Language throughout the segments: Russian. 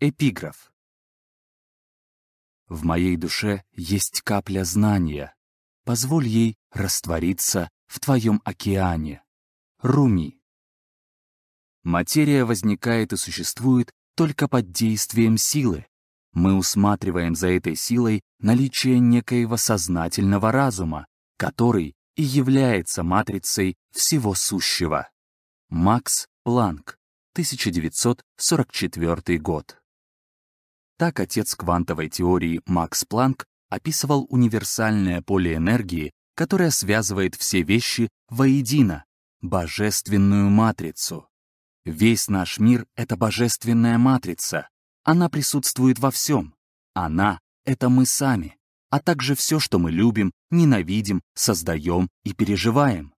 Эпиграф. В моей душе есть капля знания. Позволь ей раствориться в твоем океане. Руми. Материя возникает и существует только под действием силы. Мы усматриваем за этой силой наличие некоего сознательного разума, который и является матрицей всего сущего. Макс Планк, 1944 год. Так отец квантовой теории Макс Планк описывал универсальное поле энергии, которое связывает все вещи воедино, божественную матрицу. Весь наш мир — это божественная матрица. Она присутствует во всем. Она — это мы сами, а также все, что мы любим, ненавидим, создаем и переживаем.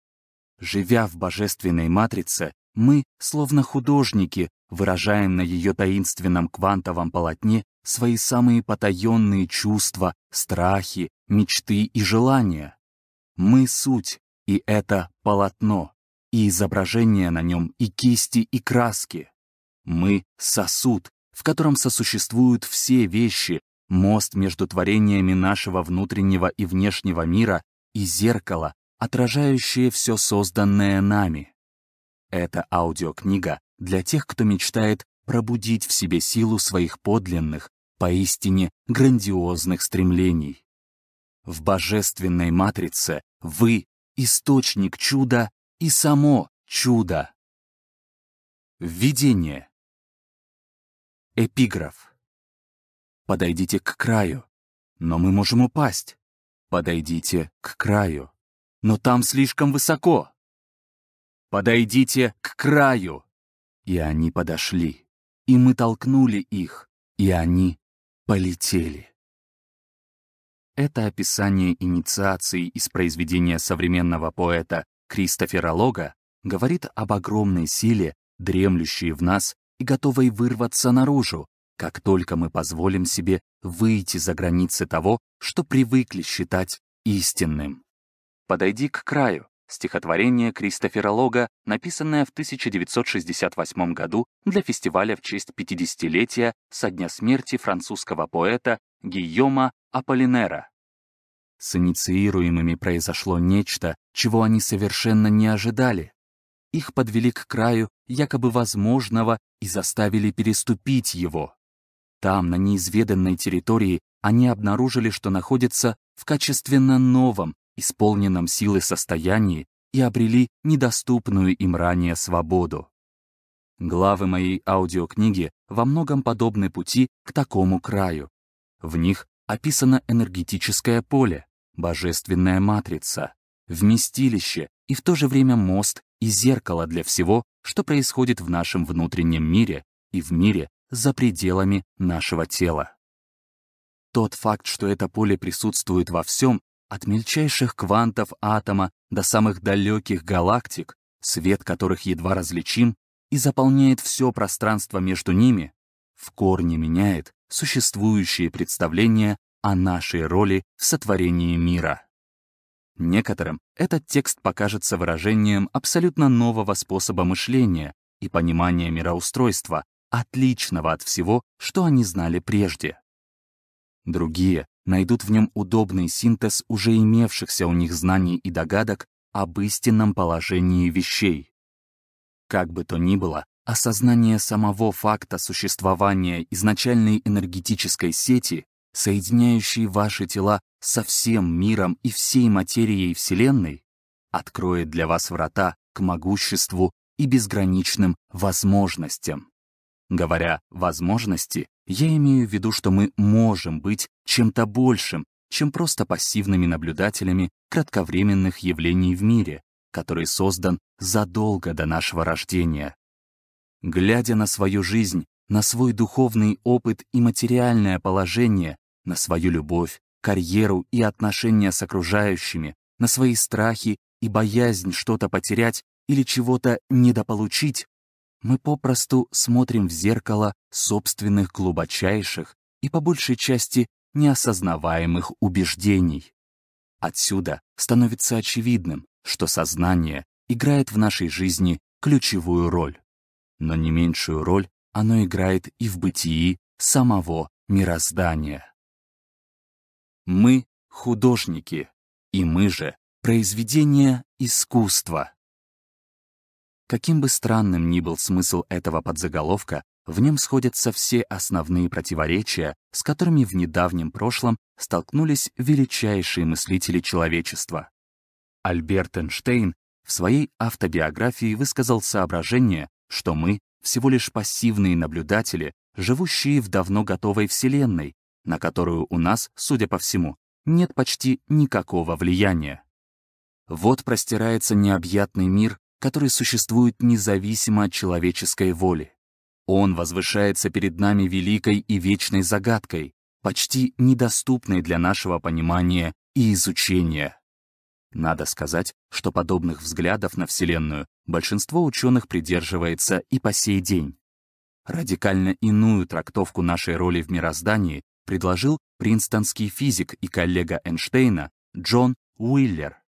Живя в божественной матрице, мы, словно художники, выражаем на ее таинственном квантовом полотне свои самые потаенные чувства, страхи, мечты и желания. Мы — суть, и это полотно, и изображение на нем, и кисти, и краски. Мы — сосуд, в котором сосуществуют все вещи, мост между творениями нашего внутреннего и внешнего мира и зеркало, отражающее все созданное нами. Это аудиокнига для тех, кто мечтает пробудить в себе силу своих подлинных, поистине грандиозных стремлений. В божественной матрице вы — источник чуда и само чудо. Введение. Эпиграф. Подойдите к краю, но мы можем упасть. Подойдите к краю, но там слишком высоко. Подойдите к краю. И они подошли, и мы толкнули их, и они полетели. Это описание инициации из произведения современного поэта Кристофера Лога говорит об огромной силе, дремлющей в нас и готовой вырваться наружу, как только мы позволим себе выйти за границы того, что привыкли считать истинным. «Подойди к краю» — стихотворение Кристофера Лога, написанное в 1968 году для фестиваля в честь 50-летия со дня смерти французского поэта Гийома Аполлинера. С инициируемыми произошло нечто, чего они совершенно не ожидали. Их подвели к краю якобы возможного и заставили переступить его. Там, на неизведанной территории, они обнаружили, что находятся в качественно новом, исполненном силы состоянии и обрели недоступную им ранее свободу. Главы моей аудиокниги во многом подобны пути к такому краю. В них описано энергетическое поле, божественная матрица, вместилище и в то же время мост и зеркало для всего, что происходит в нашем внутреннем мире и в мире за пределами нашего тела. Тот факт, что это поле присутствует во всем, от мельчайших квантов атома до самых далеких галактик, свет которых едва различим и заполняет все пространство между ними, в корне меняет существующие представления о нашей роли в сотворении мира. Некоторым этот текст покажется выражением абсолютно нового способа мышления и понимания мироустройства, отличного от всего, что они знали прежде. Другие найдут в нем удобный синтез уже имевшихся у них знаний и догадок об истинном положении вещей. Как бы то ни было, осознание самого факта существования изначальной энергетической сети, соединяющей ваши тела со всем миром и всей материей Вселенной, откроет для вас врата к могуществу и безграничным возможностям. Говоря «возможности», я имею в виду, что мы можем быть чем-то большим, чем просто пассивными наблюдателями кратковременных явлений в мире, который создан задолго до нашего рождения. Глядя на свою жизнь, на свой духовный опыт и материальное положение, на свою любовь, карьеру и отношения с окружающими, на свои страхи и боязнь что-то потерять или чего-то недополучить, мы попросту смотрим в зеркало собственных глубочайших и по большей части неосознаваемых убеждений. Отсюда становится очевидным, что сознание играет в нашей жизни ключевую роль. Но не меньшую роль оно играет и в бытии самого мироздания. Мы — художники, и мы же — произведение искусства. Каким бы странным ни был смысл этого подзаголовка, в нем сходятся все основные противоречия, с которыми в недавнем прошлом столкнулись величайшие мыслители человечества. Альберт Эйнштейн в своей автобиографии высказал соображение, что мы всего лишь пассивные наблюдатели, живущие в давно готовой Вселенной, на которую у нас, судя по всему, нет почти никакого влияния. Вот простирается необъятный мир, который существует независимо от человеческой воли. Он возвышается перед нами великой и вечной загадкой, почти недоступной для нашего понимания и изучения. Надо сказать, что подобных взглядов на Вселенную большинство ученых придерживается и по сей день. Радикально иную трактовку нашей роли в мироздании предложил принстонский физик и коллега Эйнштейна Джон Уиллер.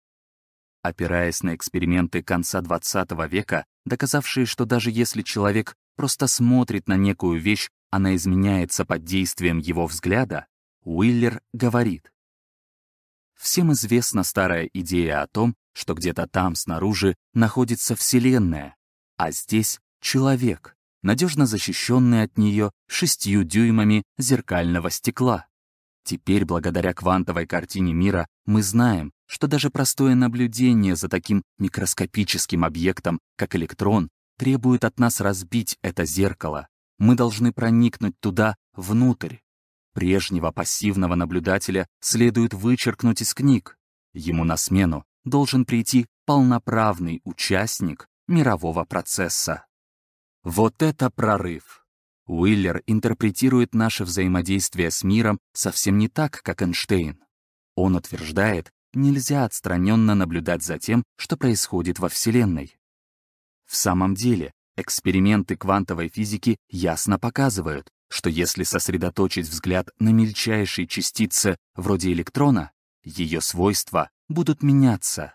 Опираясь на эксперименты конца XX века, доказавшие, что даже если человек просто смотрит на некую вещь, она изменяется под действием его взгляда, Уиллер говорит. Всем известна старая идея о том, что где-то там снаружи находится Вселенная, а здесь человек, надежно защищенный от нее шестью дюймами зеркального стекла. Теперь, благодаря квантовой картине мира, мы знаем, что даже простое наблюдение за таким микроскопическим объектом, как электрон, требует от нас разбить это зеркало. Мы должны проникнуть туда, внутрь. Прежнего пассивного наблюдателя следует вычеркнуть из книг. Ему на смену должен прийти полноправный участник мирового процесса. Вот это прорыв! Уиллер интерпретирует наше взаимодействие с миром совсем не так, как Эйнштейн. Он утверждает, нельзя отстраненно наблюдать за тем, что происходит во Вселенной. В самом деле, эксперименты квантовой физики ясно показывают, что если сосредоточить взгляд на мельчайшей частице вроде электрона, ее свойства будут меняться.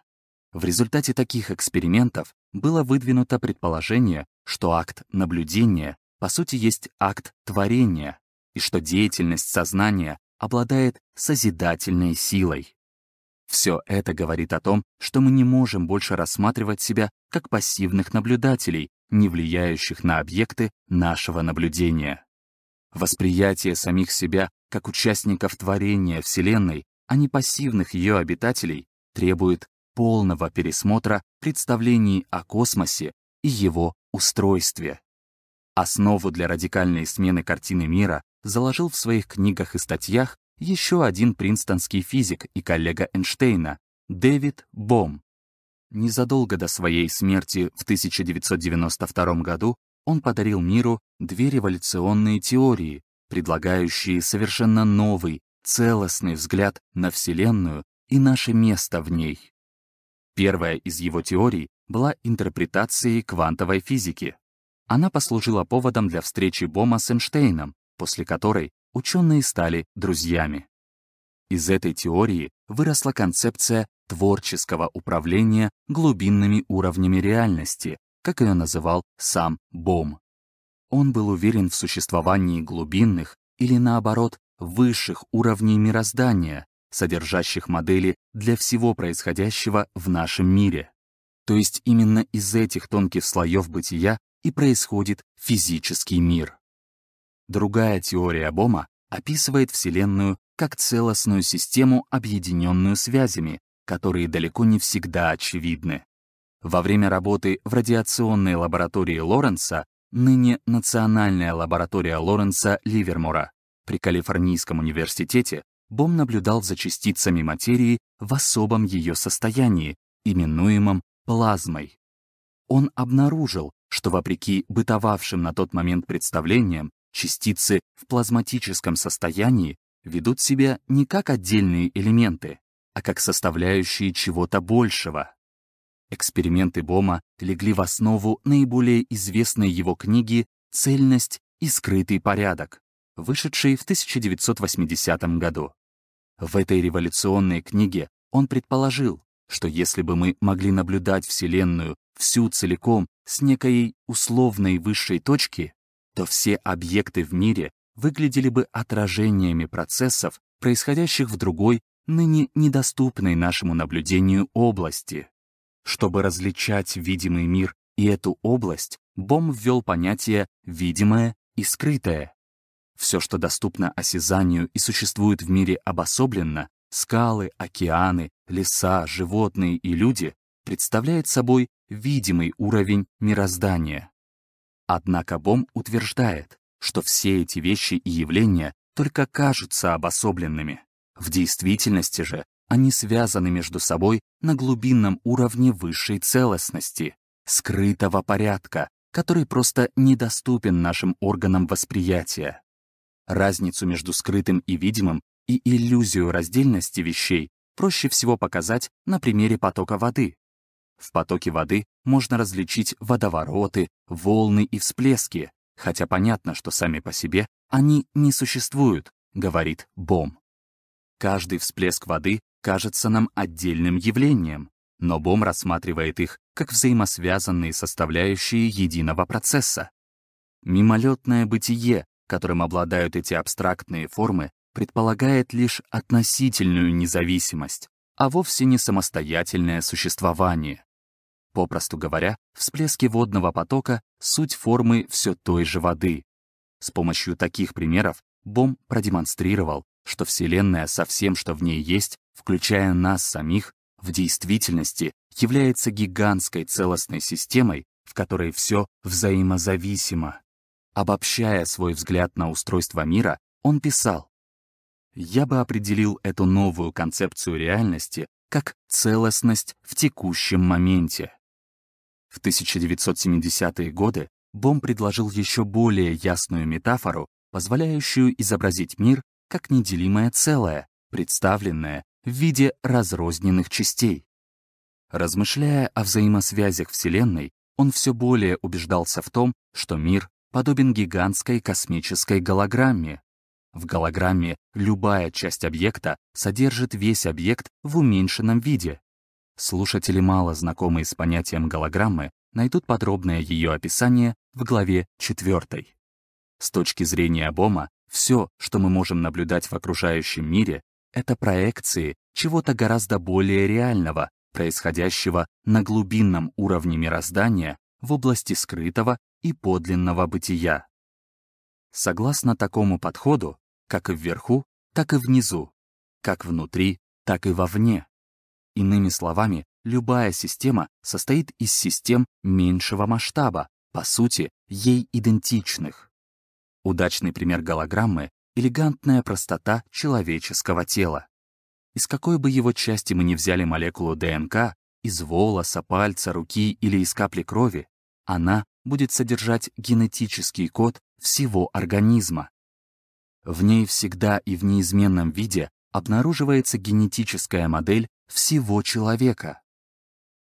В результате таких экспериментов было выдвинуто предположение, что акт наблюдения по сути есть акт творения, и что деятельность сознания обладает созидательной силой. Все это говорит о том, что мы не можем больше рассматривать себя как пассивных наблюдателей, не влияющих на объекты нашего наблюдения. Восприятие самих себя как участников творения Вселенной, а не пассивных ее обитателей, требует полного пересмотра представлений о космосе и его устройстве. Основу для радикальной смены картины мира заложил в своих книгах и статьях еще один принстонский физик и коллега Эйнштейна, Дэвид Бом. Незадолго до своей смерти в 1992 году он подарил миру две революционные теории, предлагающие совершенно новый, целостный взгляд на Вселенную и наше место в ней. Первая из его теорий была интерпретацией квантовой физики. Она послужила поводом для встречи Бома с Эйнштейном, после которой ученые стали друзьями. Из этой теории выросла концепция творческого управления глубинными уровнями реальности, как ее называл сам Бом. Он был уверен в существовании глубинных или, наоборот, высших уровней мироздания, содержащих модели для всего происходящего в нашем мире. То есть именно из этих тонких слоев бытия и происходит физический мир. Другая теория Бома описывает Вселенную как целостную систему, объединенную связями, которые далеко не всегда очевидны. Во время работы в радиационной лаборатории Лоренса, ныне Национальная лаборатория Лоренса Ливермора, при Калифорнийском университете, Бом наблюдал за частицами материи в особом ее состоянии, именуемом плазмой. Он обнаружил, что вопреки бытовавшим на тот момент представлениям, Частицы в плазматическом состоянии ведут себя не как отдельные элементы, а как составляющие чего-то большего. Эксперименты Бома легли в основу наиболее известной его книги «Цельность и скрытый порядок», вышедшей в 1980 году. В этой революционной книге он предположил, что если бы мы могли наблюдать Вселенную всю целиком с некой условной высшей точки, то все объекты в мире выглядели бы отражениями процессов, происходящих в другой, ныне недоступной нашему наблюдению области. Чтобы различать видимый мир и эту область, Бом ввел понятие «видимое» и «скрытое». Все, что доступно осязанию и существует в мире обособленно, скалы, океаны, леса, животные и люди, представляет собой видимый уровень мироздания. Однако Бом утверждает, что все эти вещи и явления только кажутся обособленными. В действительности же они связаны между собой на глубинном уровне высшей целостности, скрытого порядка, который просто недоступен нашим органам восприятия. Разницу между скрытым и видимым и иллюзию раздельности вещей проще всего показать на примере потока воды. В потоке воды можно различить водовороты, волны и всплески, хотя понятно, что сами по себе они не существуют, говорит Бом. Каждый всплеск воды кажется нам отдельным явлением, но Бом рассматривает их как взаимосвязанные составляющие единого процесса. Мимолетное бытие, которым обладают эти абстрактные формы, предполагает лишь относительную независимость, а вовсе не самостоятельное существование. Попросту говоря, всплески водного потока — суть формы все той же воды. С помощью таких примеров Бом продемонстрировал, что Вселенная со всем, что в ней есть, включая нас самих, в действительности является гигантской целостной системой, в которой все взаимозависимо. Обобщая свой взгляд на устройство мира, он писал, «Я бы определил эту новую концепцию реальности как целостность в текущем моменте». В 1970-е годы Бом предложил еще более ясную метафору, позволяющую изобразить мир как неделимое целое, представленное в виде разрозненных частей. Размышляя о взаимосвязях Вселенной, он все более убеждался в том, что мир подобен гигантской космической голограмме. В голограмме любая часть объекта содержит весь объект в уменьшенном виде. Слушатели, мало знакомые с понятием голограммы, найдут подробное ее описание в главе 4. С точки зрения Бома, все, что мы можем наблюдать в окружающем мире, это проекции чего-то гораздо более реального, происходящего на глубинном уровне мироздания в области скрытого и подлинного бытия. Согласно такому подходу, как и вверху, так и внизу, как внутри, так и вовне. Иными словами, любая система состоит из систем меньшего масштаба, по сути, ей идентичных. Удачный пример голограммы — элегантная простота человеческого тела. Из какой бы его части мы ни взяли молекулу ДНК, из волоса, пальца, руки или из капли крови, она будет содержать генетический код всего организма. В ней всегда и в неизменном виде обнаруживается генетическая модель всего человека.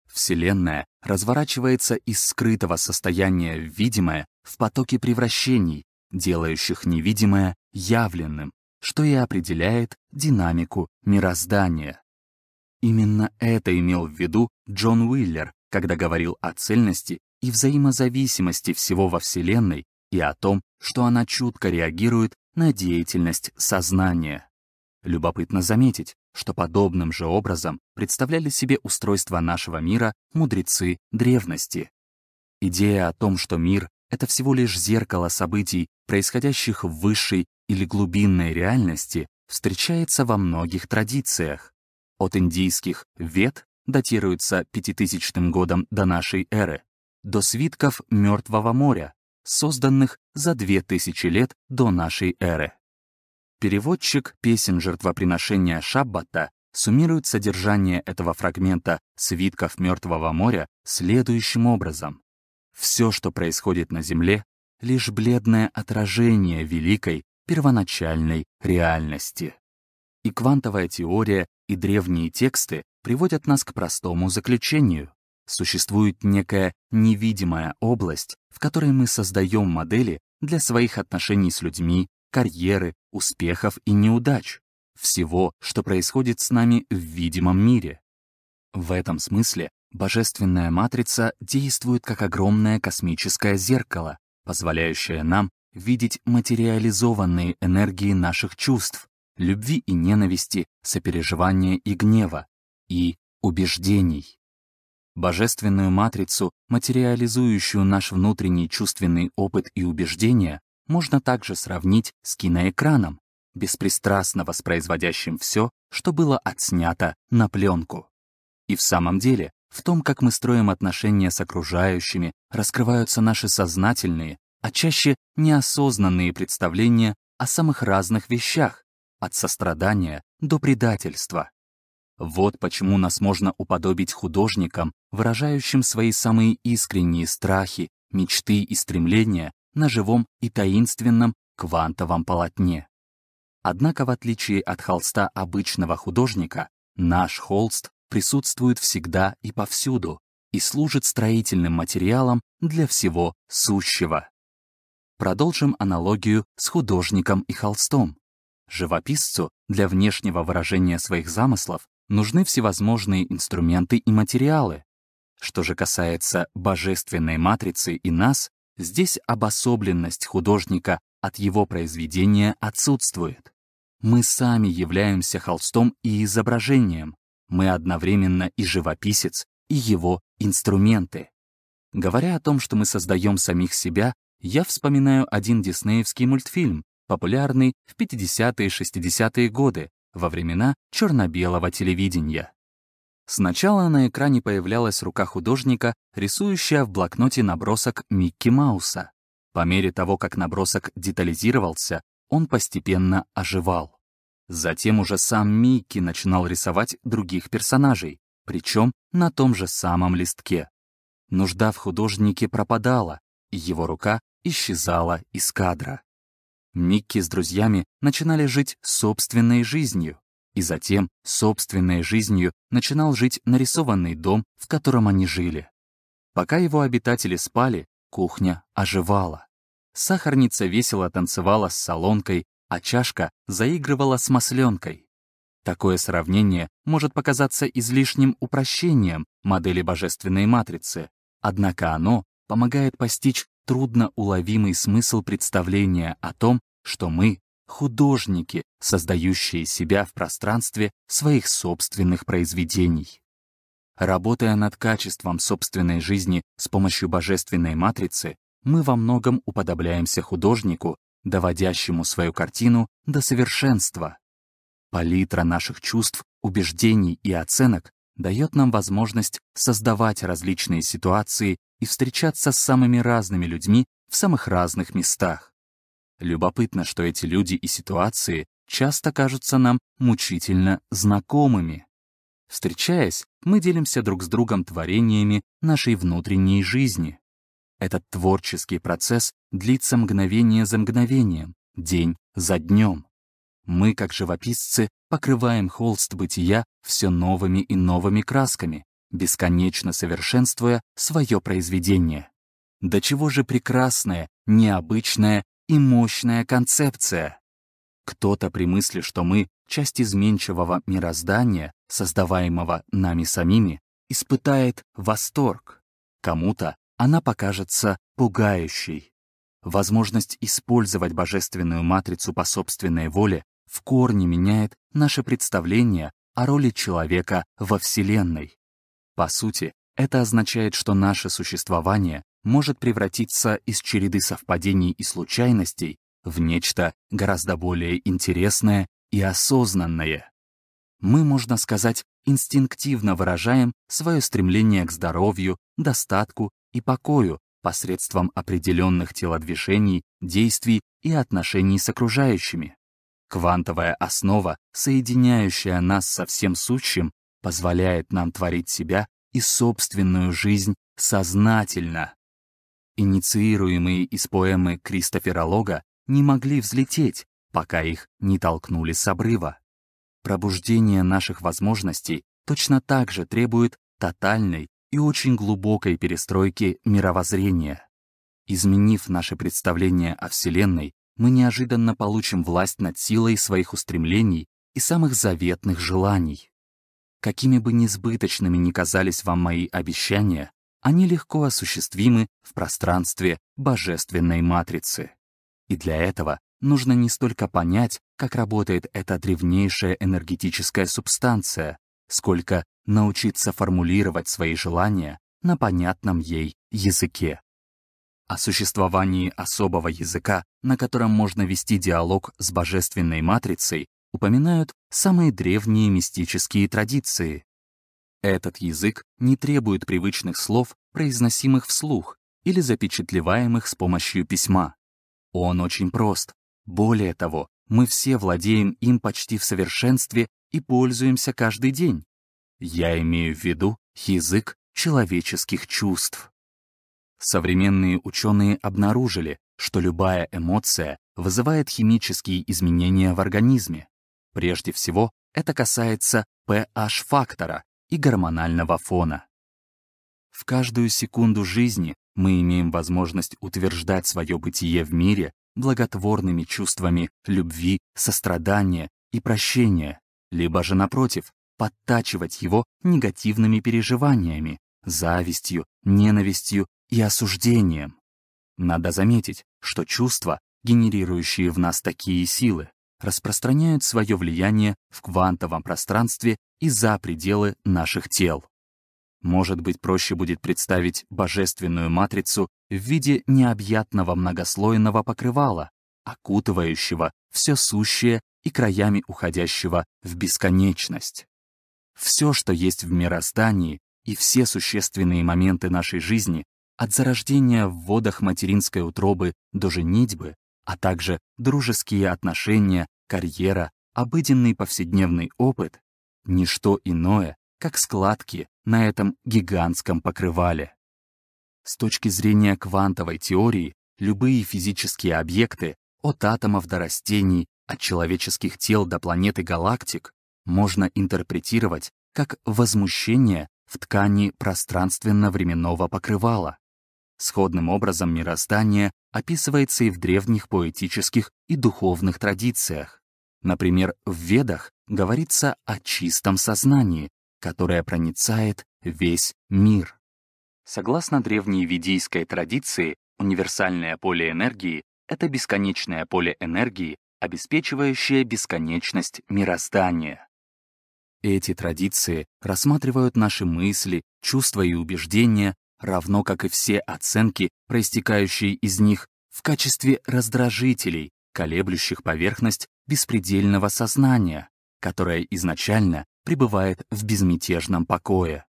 Вселенная разворачивается из скрытого состояния в видимое в потоке превращений, делающих невидимое явленным, что и определяет динамику мироздания. Именно это имел в виду Джон Уиллер, когда говорил о цельности и взаимозависимости всего во Вселенной и о том, что она чутко реагирует на деятельность сознания. Любопытно заметить, что подобным же образом представляли себе устройство нашего мира мудрецы древности. Идея о том, что мир — это всего лишь зеркало событий, происходящих в высшей или глубинной реальности встречается во многих традициях. От индийских «вед» датируется 5000 годом до нашей эры, до свитков Мертвого моря, созданных за 2000 лет до нашей эры. Переводчик песен жертвоприношения Шаббата суммирует содержание этого фрагмента свитков Мертвого моря следующим образом. Все, что происходит на Земле, лишь бледное отражение великой первоначальной реальности. И квантовая теория, и древние тексты приводят нас к простому заключению. Существует некая невидимая область, в которой мы создаем модели для своих отношений с людьми, карьеры, успехов и неудач, всего, что происходит с нами в видимом мире. В этом смысле божественная матрица действует как огромное космическое зеркало, позволяющее нам видеть материализованные энергии наших чувств, любви и ненависти, сопереживания и гнева, и убеждений. Божественную матрицу, материализующую наш внутренний чувственный опыт и убеждения, можно также сравнить с киноэкраном, беспристрастно воспроизводящим все, что было отснято на пленку. И в самом деле, в том, как мы строим отношения с окружающими, раскрываются наши сознательные, а чаще неосознанные представления о самых разных вещах, от сострадания до предательства. Вот почему нас можно уподобить художникам, выражающим свои самые искренние страхи, мечты и стремления на живом и таинственном квантовом полотне. Однако, в отличие от холста обычного художника, наш холст присутствует всегда и повсюду и служит строительным материалом для всего сущего. Продолжим аналогию с художником и холстом. Живописцу для внешнего выражения своих замыслов нужны всевозможные инструменты и материалы. Что же касается божественной матрицы и нас, здесь обособленность художника от его произведения отсутствует. Мы сами являемся холстом и изображением. Мы одновременно и живописец, и его инструменты. Говоря о том, что мы создаем самих себя, я вспоминаю один диснеевский мультфильм, популярный в 50-е и 60-е годы, во времена черно-белого телевидения. Сначала на экране появлялась рука художника, рисующая в блокноте набросок Микки Мауса. По мере того, как набросок детализировался, он постепенно оживал. Затем уже сам Микки начинал рисовать других персонажей, причем на том же самом листке. Нужда в художнике пропадала, и его рука исчезала из кадра. Микки с друзьями начинали жить собственной жизнью, и затем собственной жизнью начинал жить нарисованный дом, в котором они жили. Пока его обитатели спали, кухня оживала. Сахарница весело танцевала с солонкой, а чашка заигрывала с масленкой. Такое сравнение может показаться излишним упрощением модели божественной матрицы, однако оно помогает постичь трудно уловимый смысл представления о том, что мы — художники, создающие себя в пространстве своих собственных произведений. Работая над качеством собственной жизни с помощью божественной матрицы, мы во многом уподобляемся художнику, доводящему свою картину до совершенства. Палитра наших чувств, убеждений и оценок дает нам возможность создавать различные ситуации и встречаться с самыми разными людьми в самых разных местах. Любопытно, что эти люди и ситуации часто кажутся нам мучительно знакомыми. Встречаясь, мы делимся друг с другом творениями нашей внутренней жизни. Этот творческий процесс длится мгновение за мгновением, день за днем. Мы, как живописцы, покрываем холст бытия все новыми и новыми красками, бесконечно совершенствуя свое произведение. До чего же прекрасная, необычная и мощная концепция. Кто-то при мысли, что мы — часть изменчивого мироздания, создаваемого нами самими, испытает восторг. Кому-то она покажется пугающей. Возможность использовать божественную матрицу по собственной воле в корне меняет наше представление о роли человека во Вселенной. По сути, это означает, что наше существование может превратиться из череды совпадений и случайностей в нечто гораздо более интересное и осознанное. Мы, можно сказать, инстинктивно выражаем свое стремление к здоровью, достатку и покою посредством определенных телодвижений, действий и отношений с окружающими. Квантовая основа, соединяющая нас со всем сущим, позволяет нам творить себя и собственную жизнь сознательно. Инициируемые из поэмы Кристофера Лога не могли взлететь, пока их не толкнули с обрыва. Пробуждение наших возможностей точно так же требует тотальной и очень глубокой перестройки мировоззрения. Изменив наше представление о Вселенной, мы неожиданно получим власть над силой своих устремлений и самых заветных желаний. Какими бы несбыточными ни казались вам мои обещания, они легко осуществимы в пространстве божественной матрицы. И для этого нужно не столько понять, как работает эта древнейшая энергетическая субстанция, сколько научиться формулировать свои желания на понятном ей языке. О существовании особого языка, на котором можно вести диалог с божественной матрицей, упоминают самые древние мистические традиции. Этот язык не требует привычных слов, произносимых вслух или запечатлеваемых с помощью письма. Он очень прост. Более того, мы все владеем им почти в совершенстве и пользуемся каждый день. Я имею в виду язык человеческих чувств. Современные ученые обнаружили, что любая эмоция вызывает химические изменения в организме. Прежде всего, это касается pH-фактора и гормонального фона. В каждую секунду жизни мы имеем возможность утверждать свое бытие в мире благотворными чувствами любви, сострадания и прощения, либо же, напротив, подтачивать его негативными переживаниями, завистью, ненавистью и осуждением. Надо заметить, что чувства, генерирующие в нас такие силы, распространяют свое влияние в квантовом пространстве и за пределы наших тел. Может быть, проще будет представить божественную матрицу в виде необъятного многослойного покрывала, окутывающего все сущее и краями уходящего в бесконечность. Все, что есть в мироздании, и все существенные моменты нашей жизни, от зарождения в водах материнской утробы до женитьбы, а также дружеские отношения, карьера, обыденный повседневный опыт — ничто иное, как складки на этом гигантском покрывале. С точки зрения квантовой теории, любые физические объекты, от атомов до растений, от человеческих тел до планеты галактик, можно интерпретировать как возмущение в ткани пространственно-временного покрывала. Сходным образом мироздание описывается и в древних поэтических и духовных традициях. Например, в Ведах говорится о чистом сознании, которое проницает весь мир. Согласно древней ведийской традиции, универсальное поле энергии — это бесконечное поле энергии, обеспечивающее бесконечность мироздания. Эти традиции рассматривают наши мысли, чувства и убеждения, равно как и все оценки, проистекающие из них, в качестве раздражителей, колеблющих поверхность беспредельного сознания, которое изначально пребывает в безмятежном покое.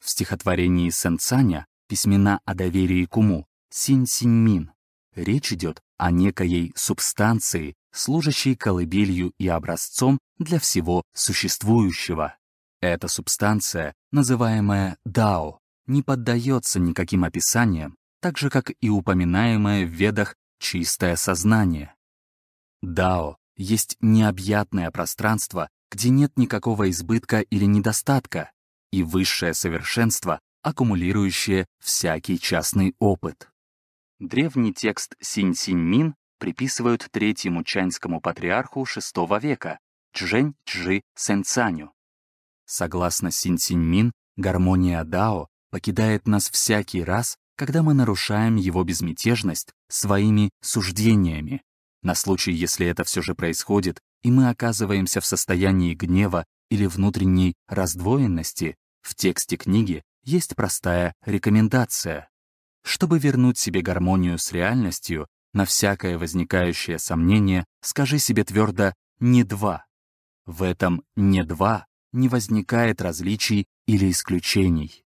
В стихотворении Сенцаня «Письмена о доверии к уму» Синь-Синь-Мин речь идет о некоей субстанции, служащей колыбелью и образцом для всего существующего. Эта субстанция, называемая Дао, не поддается никаким описаниям, так же, как и упоминаемое в Ведах чистое сознание. Дао есть необъятное пространство, где нет никакого избытка или недостатка, и высшее совершенство, аккумулирующее всякий частный опыт. Древний текст Синь-Синь-Мин приписывают третьему чаньскому патриарху VI века, Чжэнь Чжи Сэнцаню. Согласно Синь-Синь-Мин, гармония Дао покидает нас всякий раз, когда мы нарушаем его безмятежность своими суждениями. На случай, если это все же происходит, и мы оказываемся в состоянии гнева или внутренней раздвоенности, в тексте книги есть простая рекомендация. Чтобы вернуть себе гармонию с реальностью, на всякое возникающее сомнение скажи себе твердо «не два». В этом «не два» не возникает различий или исключений.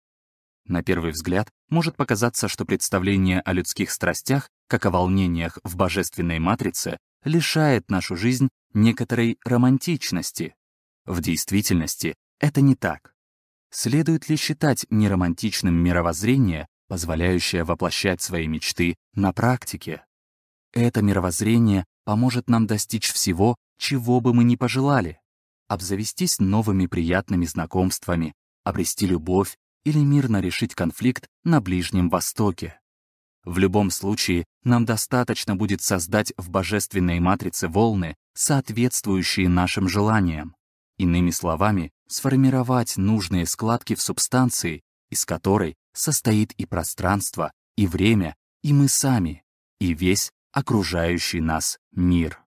На первый взгляд может показаться, что представление о людских страстях, как о волнениях в божественной матрице, лишает нашу жизнь некоторой романтичности. В действительности это не так. Следует ли считать неромантичным мировоззрение, позволяющее воплощать свои мечты на практике? Это мировоззрение поможет нам достичь всего, чего бы мы ни пожелали. Обзавестись новыми приятными знакомствами, обрести любовь или мирно решить конфликт на Ближнем Востоке. В любом случае, нам достаточно будет создать в божественной матрице волны, соответствующие нашим желаниям. Иными словами, сформировать нужные складки в субстанции, из которой состоит и пространство, и время, и мы сами, и весь окружающий нас мир.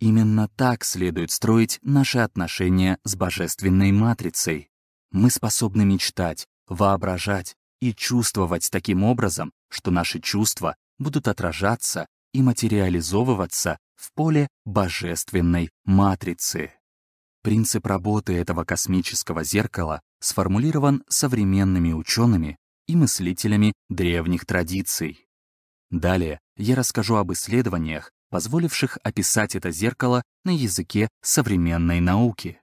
Именно так следует строить наши отношения с Божественной Матрицей. Мы способны мечтать, воображать и чувствовать таким образом, что наши чувства будут отражаться и материализовываться в поле Божественной Матрицы. Принцип работы этого космического зеркала сформулирован современными учеными и мыслителями древних традиций. Далее я расскажу об исследованиях, позволивших описать это зеркало на языке современной науки.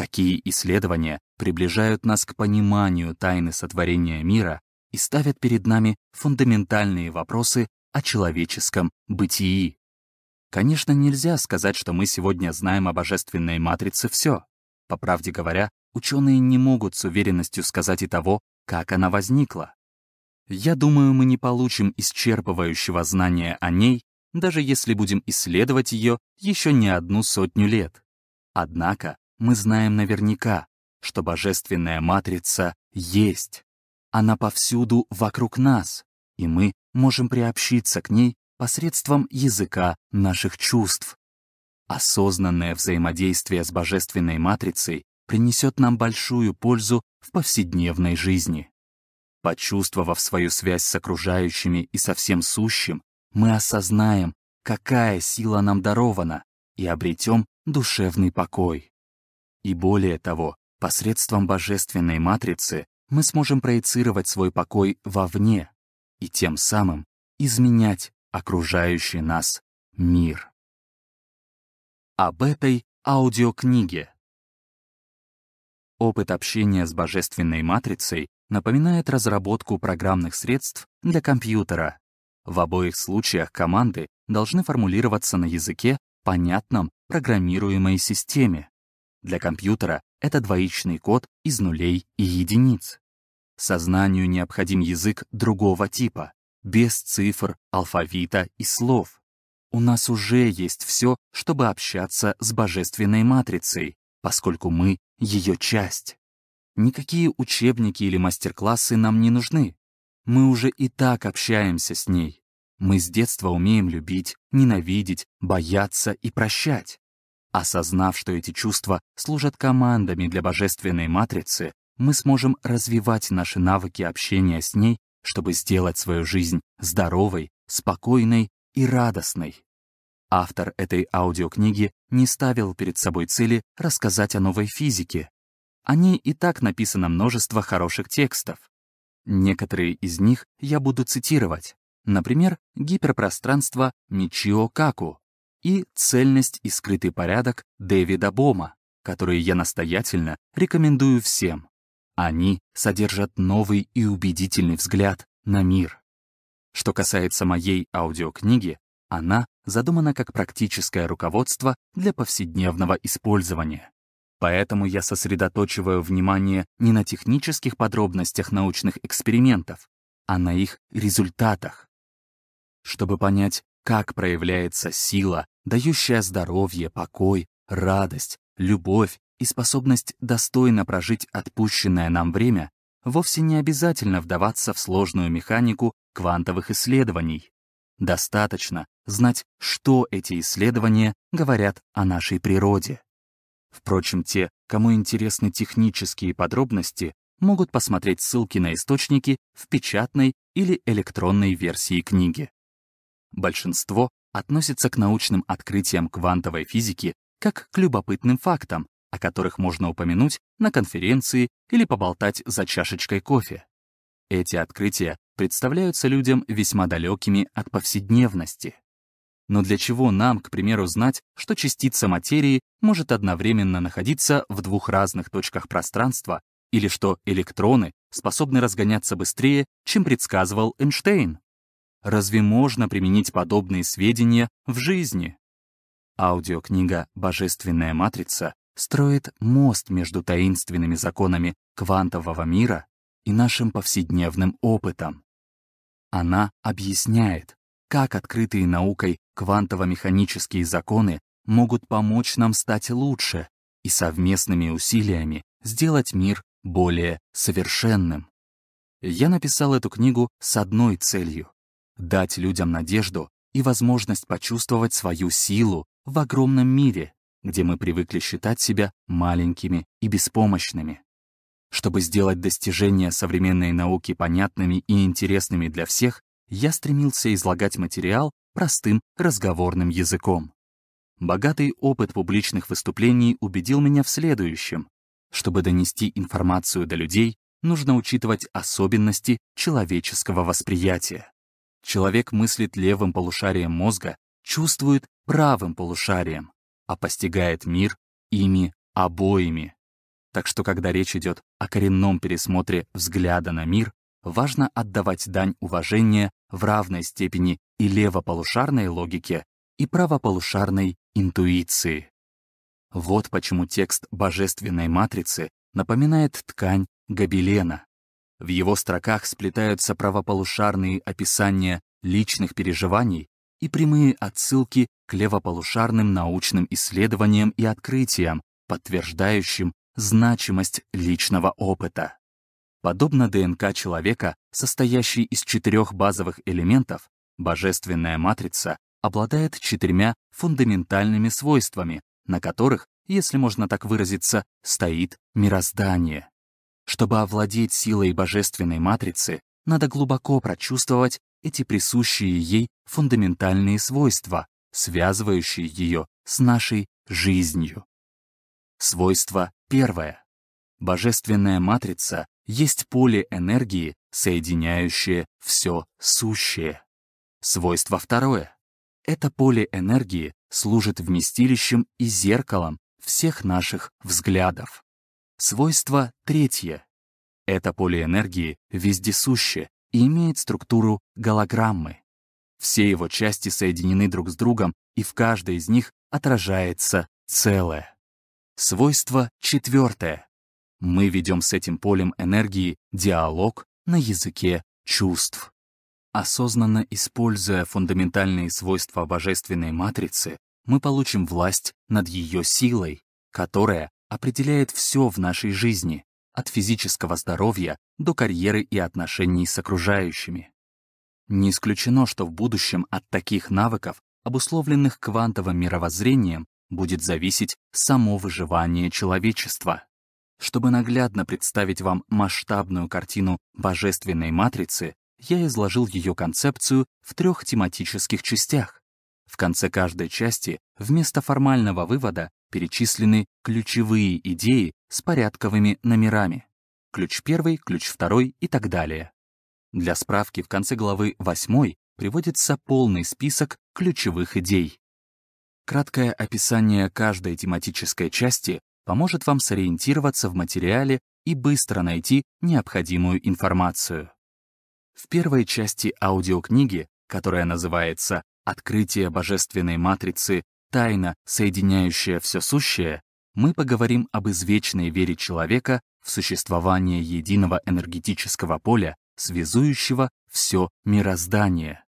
Такие исследования приближают нас к пониманию тайны сотворения мира и ставят перед нами фундаментальные вопросы о человеческом бытии. Конечно, нельзя сказать, что мы сегодня знаем о божественной матрице все. По правде говоря, ученые не могут с уверенностью сказать и того, как она возникла. Я думаю, мы не получим исчерпывающего знания о ней, даже если будем исследовать ее еще не одну сотню лет. Однако мы знаем наверняка, что божественная матрица есть. Она повсюду вокруг нас, и мы можем приобщиться к ней посредством языка наших чувств. Осознанное взаимодействие с божественной матрицей принесет нам большую пользу в повседневной жизни. Почувствовав свою связь с окружающими и со всем сущим, мы осознаем, какая сила нам дарована, и обретем душевный покой. И более того, посредством божественной матрицы мы сможем проецировать свой покой вовне и тем самым изменять окружающий нас мир. Об этой аудиокниге. Опыт общения с божественной матрицей напоминает разработку программных средств для компьютера. В обоих случаях команды должны формулироваться на языке, понятном программируемой системе. Для компьютера это двоичный код из нулей и единиц. Сознанию необходим язык другого типа, без цифр, алфавита и слов. У нас уже есть все, чтобы общаться с божественной матрицей, поскольку мы ее часть. Никакие учебники или мастер-классы нам не нужны. Мы уже и так общаемся с ней. Мы с детства умеем любить, ненавидеть, бояться и прощать. Осознав, что эти чувства служат командами для божественной матрицы, мы сможем развивать наши навыки общения с ней, чтобы сделать свою жизнь здоровой, спокойной и радостной. Автор этой аудиокниги не ставил перед собой цели рассказать о новой физике, о ней и так написано множество хороших текстов. Некоторые из них я буду цитировать. Например, гиперпространство Мичио Каку и цельность и скрытый порядок Дэвида Бома, которые я настоятельно рекомендую всем. Они содержат новый и убедительный взгляд на мир. Что касается моей аудиокниги, она задумана как практическое руководство для повседневного использования. Поэтому я сосредоточиваю внимание не на технических подробностях научных экспериментов, а на их результатах. Чтобы понять, как проявляется сила, дающая здоровье, покой, радость, любовь и способность достойно прожить отпущенное нам время, вовсе не обязательно вдаваться в сложную механику квантовых исследований. Достаточно знать, что эти исследования говорят о нашей природе. Впрочем, те, кому интересны технические подробности, могут посмотреть ссылки на источники в печатной или электронной версии книги. Большинство относится к научным открытиям квантовой физики как к любопытным фактам, о которых можно упомянуть на конференции или поболтать за чашечкой кофе. Эти открытия представляются людям весьма далекими от повседневности. Но для чего нам, к примеру, знать, что частица материи может одновременно находиться в двух разных точках пространства или что электроны способны разгоняться быстрее, чем предсказывал Эйнштейн? Разве можно применить подобные сведения в жизни? Аудиокнига «Божественная матрица» строит мост между таинственными законами квантового мира и нашим повседневным опытом. Она объясняет, как открытые наукой квантово-механические законы могут помочь нам стать лучше и совместными усилиями сделать мир более совершенным. Я написал эту книгу с одной целью — дать людям надежду, и возможность почувствовать свою силу в огромном мире, где мы привыкли считать себя маленькими и беспомощными. Чтобы сделать достижения современной науки понятными и интересными для всех, я стремился излагать материал простым разговорным языком. Богатый опыт публичных выступлений убедил меня в следующем. Чтобы донести информацию до людей, нужно учитывать особенности человеческого восприятия. Человек мыслит левым полушарием мозга, чувствует правым полушарием, а постигает мир ими обоими. Так что, когда речь идет о коренном пересмотре взгляда на мир, важно отдавать дань уважения в равной степени и левополушарной логике, и правополушарной интуиции. Вот почему текст божественной матрицы напоминает ткань гобелена. В его строках сплетаются правополушарные описания личных переживаний и прямые отсылки к левополушарным научным исследованиям и открытиям, подтверждающим значимость личного опыта. Подобно ДНК человека, состоящей из четырех базовых элементов, божественная матрица обладает четырьмя фундаментальными свойствами, на которых, если можно так выразиться, стоит мироздание. Чтобы овладеть силой божественной матрицы, надо глубоко прочувствовать эти присущие ей фундаментальные свойства, связывающие ее с нашей жизнью. Свойство первое. Божественная матрица есть поле энергии, соединяющее все сущее. Свойство второе. Это поле энергии служит вместилищем и зеркалом всех наших взглядов. Свойство третье. Это поле энергии вездесуще и имеет структуру голограммы. Все его части соединены друг с другом, и в каждой из них отражается целое. Свойство четвертое. Мы ведем с этим полем энергии диалог на языке чувств. Осознанно используя фундаментальные свойства божественной матрицы, мы получим власть над ее силой, которая определяет все в нашей жизни, от физического здоровья до карьеры и отношений с окружающими. Не исключено, что в будущем от таких навыков, обусловленных квантовым мировоззрением, будет зависеть само выживание человечества. Чтобы наглядно представить вам масштабную картину божественной матрицы, я изложил ее концепцию в трех тематических частях. В конце каждой части вместо формального вывода перечислены ключевые идеи с порядковыми номерами. Ключ первый, ключ второй и так далее. Для справки в конце главы 8 приводится полный список ключевых идей. Краткое описание каждой тематической части поможет вам сориентироваться в материале и быстро найти необходимую информацию. В первой части аудиокниги, которая называется «Открытие божественной матрицы. Тайна, соединяющая все сущее», мы поговорим об извечной вере человека в существование единого энергетического поля, связующего все мироздание.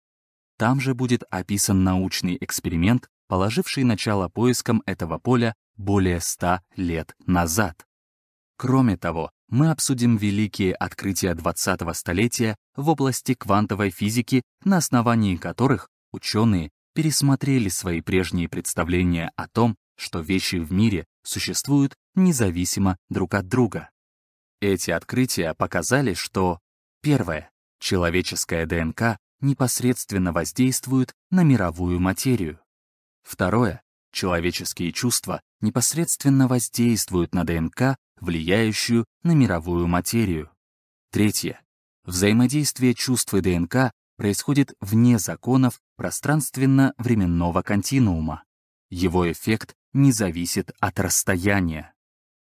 Там же будет описан научный эксперимент, положивший начало поискам этого поля более ста лет назад. Кроме того, мы обсудим великие открытия 20-го столетия в области квантовой физики, на основании которых ученые пересмотрели свои прежние представления о том, что вещи в мире существуют независимо друг от друга. Эти открытия показали, что первое, человеческая ДНК непосредственно воздействует на мировую материю. Второе, человеческие чувства непосредственно воздействуют на ДНК, влияющую на мировую материю. Третье, взаимодействие чувств и ДНК происходит вне законов пространственно-временного континуума. Его эффект не зависит от расстояния.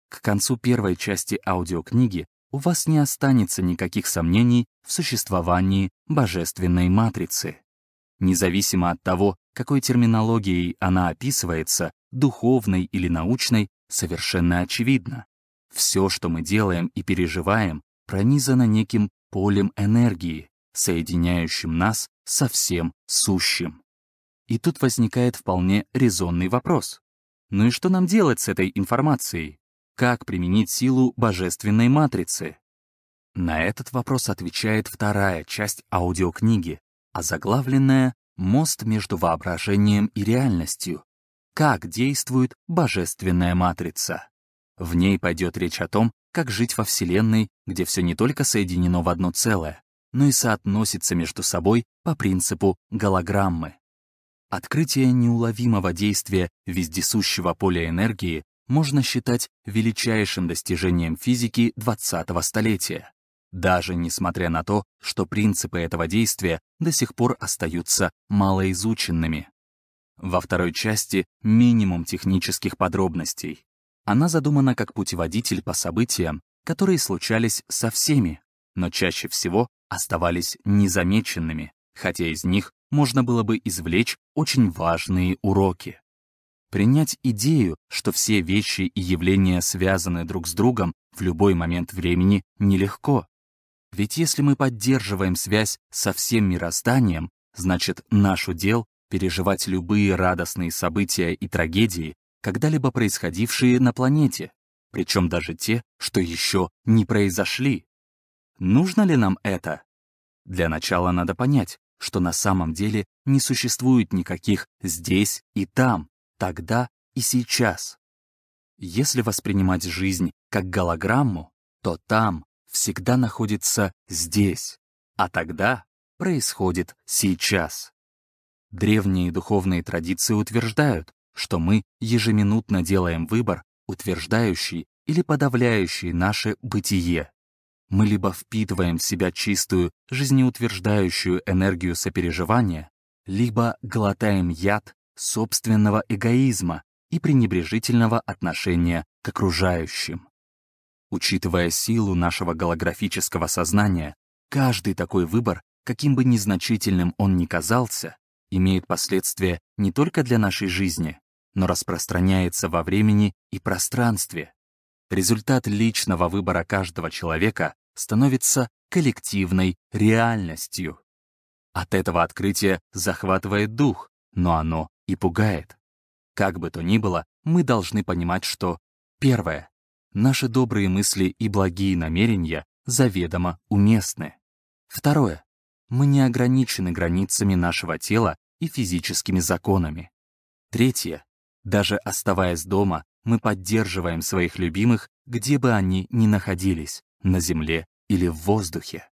К концу первой части аудиокниги у вас не останется никаких сомнений в существовании божественной матрицы. Независимо от того, какой терминологией она описывается, духовной или научной, совершенно очевидно. Все, что мы делаем и переживаем, пронизано неким полем энергии, соединяющим нас со всем сущим. И тут возникает вполне резонный вопрос. Ну и что нам делать с этой информацией? Как применить силу божественной матрицы? На этот вопрос отвечает вторая часть аудиокниги, озаглавленная мост между воображением и реальностью. Как действует божественная матрица? В ней пойдет речь о том, как жить во Вселенной, где все не только соединено в одно целое, но и соотносится между собой по принципу голограммы. Открытие неуловимого действия вездесущего поля энергии можно считать величайшим достижением физики 20-го столетия, даже несмотря на то, что принципы этого действия до сих пор остаются малоизученными. Во второй части минимум технических подробностей. Она задумана как путеводитель по событиям, которые случались со всеми, но чаще всего оставались незамеченными, хотя из них можно было бы извлечь очень важные уроки. Принять идею, что все вещи и явления связаны друг с другом в любой момент времени, нелегко. Ведь если мы поддерживаем связь со всем мирозданием, значит наш удел переживать любые радостные события и трагедии, когда-либо происходившие на планете, причем даже те, что еще не произошли. Нужно ли нам это? Для начала надо понять, что на самом деле не существует никаких «здесь» и «там», «тогда» и «сейчас». Если воспринимать жизнь как голограмму, то там всегда находится «здесь», а тогда происходит «сейчас». Древние духовные традиции утверждают, что мы ежеминутно делаем выбор, утверждающий или подавляющий наше бытие. Мы либо впитываем в себя чистую, жизнеутверждающую энергию сопереживания, либо глотаем яд собственного эгоизма и пренебрежительного отношения к окружающим. Учитывая силу нашего голографического сознания, каждый такой выбор, каким бы незначительным он ни казался, имеет последствия не только для нашей жизни, но распространяется во времени и пространстве. Результат личного выбора каждого человека становится коллективной реальностью. От этого открытия захватывает дух, но оно и пугает. Как бы то ни было, мы должны понимать, что первое, наши добрые мысли и благие намерения заведомо уместны. Второе, мы не ограничены границами нашего тела и физическими законами. Третье, даже оставаясь дома, мы поддерживаем своих любимых, где бы они ни находились, на земле или в воздухе.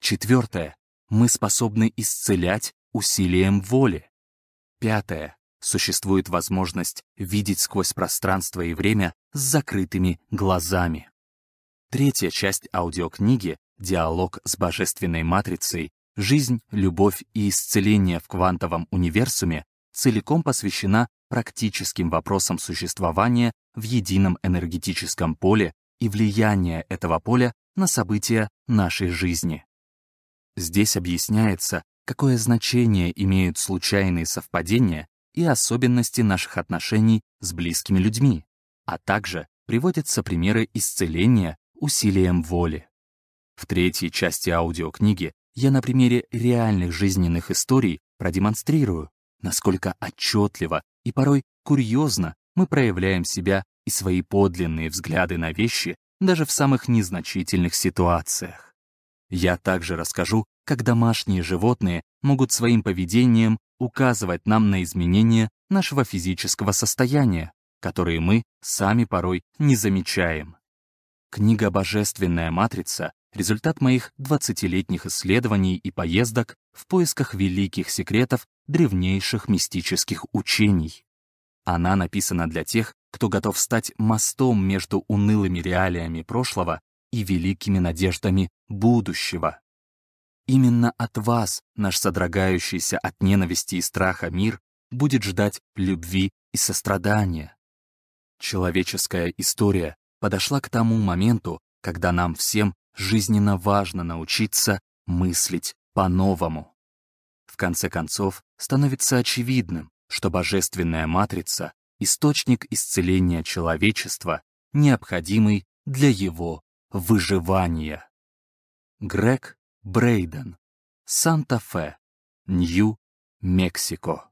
Четвертое. Мы способны исцелять усилием воли. Пятое. Существует возможность видеть сквозь пространство и время с закрытыми глазами. Третья часть аудиокниги «Диалог с божественной матрицей. Жизнь, любовь и исцеление в квантовом универсуме» целиком посвящена практическим вопросам существования в едином энергетическом поле и влияния этого поля на события нашей жизни. Здесь объясняется, какое значение имеют случайные совпадения и особенности наших отношений с близкими людьми, а также приводятся примеры исцеления усилием воли. В третьей части аудиокниги я на примере реальных жизненных историй продемонстрирую, насколько отчетливо и порой курьезно мы проявляем себя и свои подлинные взгляды на вещи даже в самых незначительных ситуациях. Я также расскажу, как домашние животные могут своим поведением указывать нам на изменения нашего физического состояния, которые мы сами порой не замечаем. Книга «Божественная матрица» — результат моих 20-летних исследований и поездок в поисках великих секретов древнейших мистических учений. Она написана для тех, кто готов стать мостом между унылыми реалиями прошлого и великими надеждами будущего. Именно от вас наш содрогающийся от ненависти и страха мир будет ждать любви и сострадания. Человеческая история подошла к тому моменту, когда нам всем жизненно важно научиться мыслить по-новому. В конце концов, становится очевидным, что божественная матрица источник исцеления человечества, необходимый для его выживания. Грег Брейден, Санта-Фе, Нью-Мексико